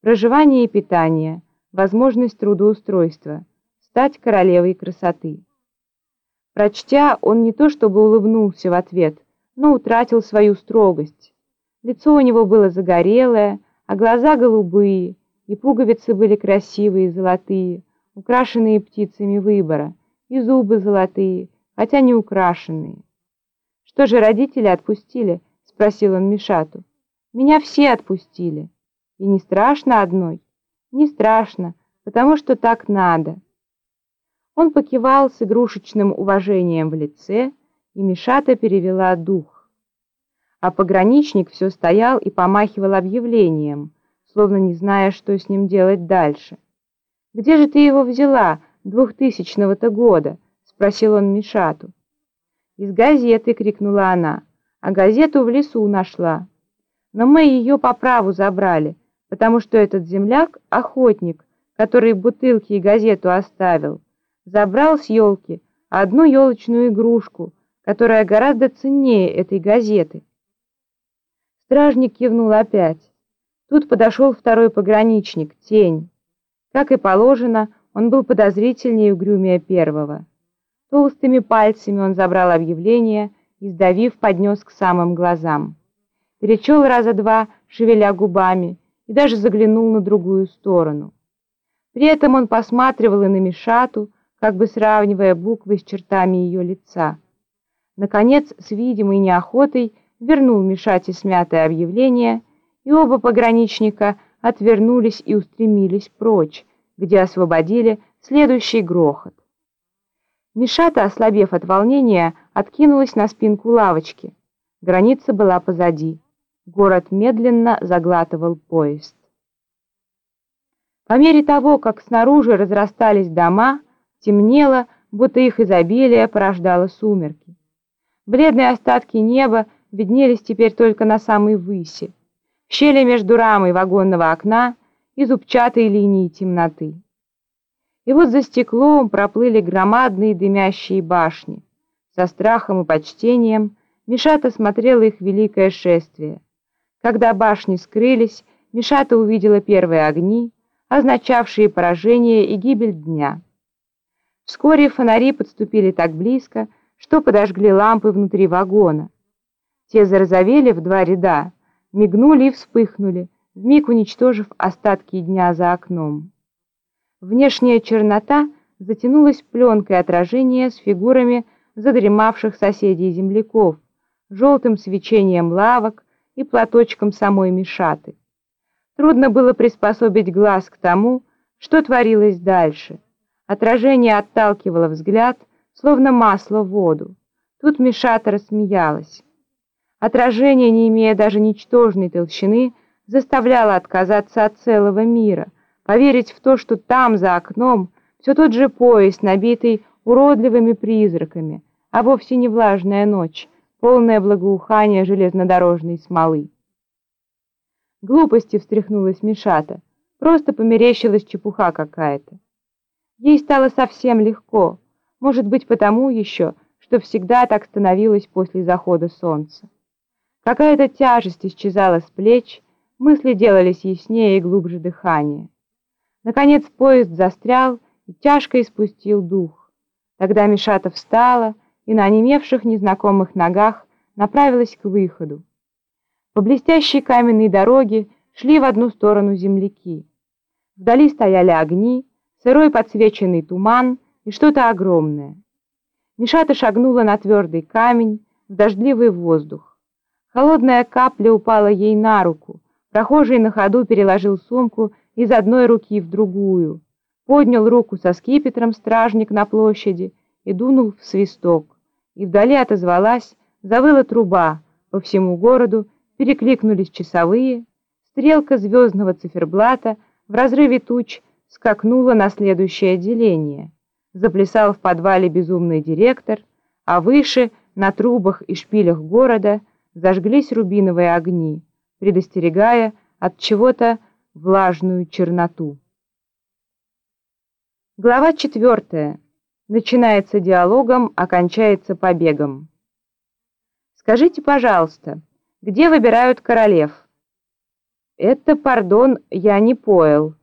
проживание и питание, возможность трудоустройства, стать королевой красоты. Прочтя, он не то чтобы улыбнулся в ответ, но утратил свою строгость. Лицо у него было загорелое, а глаза голубые, и пуговицы были красивые, золотые, украшенные птицами выбора, и зубы золотые, хотя не украшенные. «Что же родители отпустили?» — спросил он Мишату. «Меня все отпустили. И не страшно одной?» «Не страшно, потому что так надо». Он покивал с игрушечным уважением в лице, и Мишата перевела дух. А пограничник все стоял и помахивал объявлением, словно не зная, что с ним делать дальше. «Где же ты его взяла, двухтысячного-то года?» — спросил он Мишату. «Из газеты!» — крикнула она. «А газету в лесу нашла. Но мы ее по праву забрали, потому что этот земляк — охотник, который бутылки и газету оставил. Забрал с елки одну елочную игрушку, которая гораздо ценнее этой газеты». Стражник кивнул опять. Тут подошел второй пограничник, тень. Как и положено, он был подозрительнее и угрюмее первого. Толстыми пальцами он забрал объявление и, сдавив, поднес к самым глазам. Перечел раза два, шевеля губами, и даже заглянул на другую сторону. При этом он посматривал и на Мишату, как бы сравнивая буквы с чертами ее лица. Наконец, с видимой неохотой, вернул Мишате смятое объявление, и оба пограничника – отвернулись и устремились прочь, где освободили следующий грохот. Мишата, ослабев от волнения, откинулась на спинку лавочки. Граница была позади. Город медленно заглатывал поезд. По мере того, как снаружи разрастались дома, темнело, будто их изобилие порождало сумерки. Бледные остатки неба виднелись теперь только на самой выси щели между рамой вагонного окна и зубчатой линии темноты. И вот за стеклом проплыли громадные дымящие башни. Со страхом и почтением Мишата смотрела их великое шествие. Когда башни скрылись, Мишата увидела первые огни, означавшие поражение и гибель дня. Вскоре фонари подступили так близко, что подожгли лампы внутри вагона. Те зарозовели в два ряда, мигнули и вспыхнули, вмиг уничтожив остатки дня за окном. Внешняя чернота затянулась пленкой отражения с фигурами задремавших соседей-земляков, желтым свечением лавок и платочком самой Мишаты. Трудно было приспособить глаз к тому, что творилось дальше. Отражение отталкивало взгляд, словно масло в воду. Тут Мишата рассмеялась. Отражение, не имея даже ничтожной толщины, заставляло отказаться от целого мира, поверить в то, что там, за окном, все тот же поезд, набитый уродливыми призраками, а вовсе не влажная ночь, полное благоухание железнодорожной смолы. Глупости встряхнулась Мишата, просто померещилась чепуха какая-то. Ей стало совсем легко, может быть потому еще, что всегда так становилось после захода солнца. Какая-то тяжесть исчезала с плеч, мысли делались яснее и глубже дыхания. Наконец поезд застрял и тяжко испустил дух. Тогда Мишата встала и на онемевших незнакомых ногах направилась к выходу. По блестящей каменной дороге шли в одну сторону земляки. Вдали стояли огни, сырой подсвеченный туман и что-то огромное. Мишата шагнула на твердый камень, в дождливый воздух. Холодная капля упала ей на руку. Прохожий на ходу переложил сумку из одной руки в другую. Поднял руку со скипетром стражник на площади и дунул в свисток. И вдали отозвалась, завыла труба. По всему городу перекликнулись часовые. Стрелка звездного циферблата в разрыве туч скакнула на следующее отделение. Заплясал в подвале безумный директор, а выше, на трубах и шпилях города, зажглись рубиновые огни, предостерегая от чего-то влажную черноту. Глава четвертая. Начинается диалогом, окончается побегом. Скажите, пожалуйста, где выбирают королев? «Это, пардон, я не понял».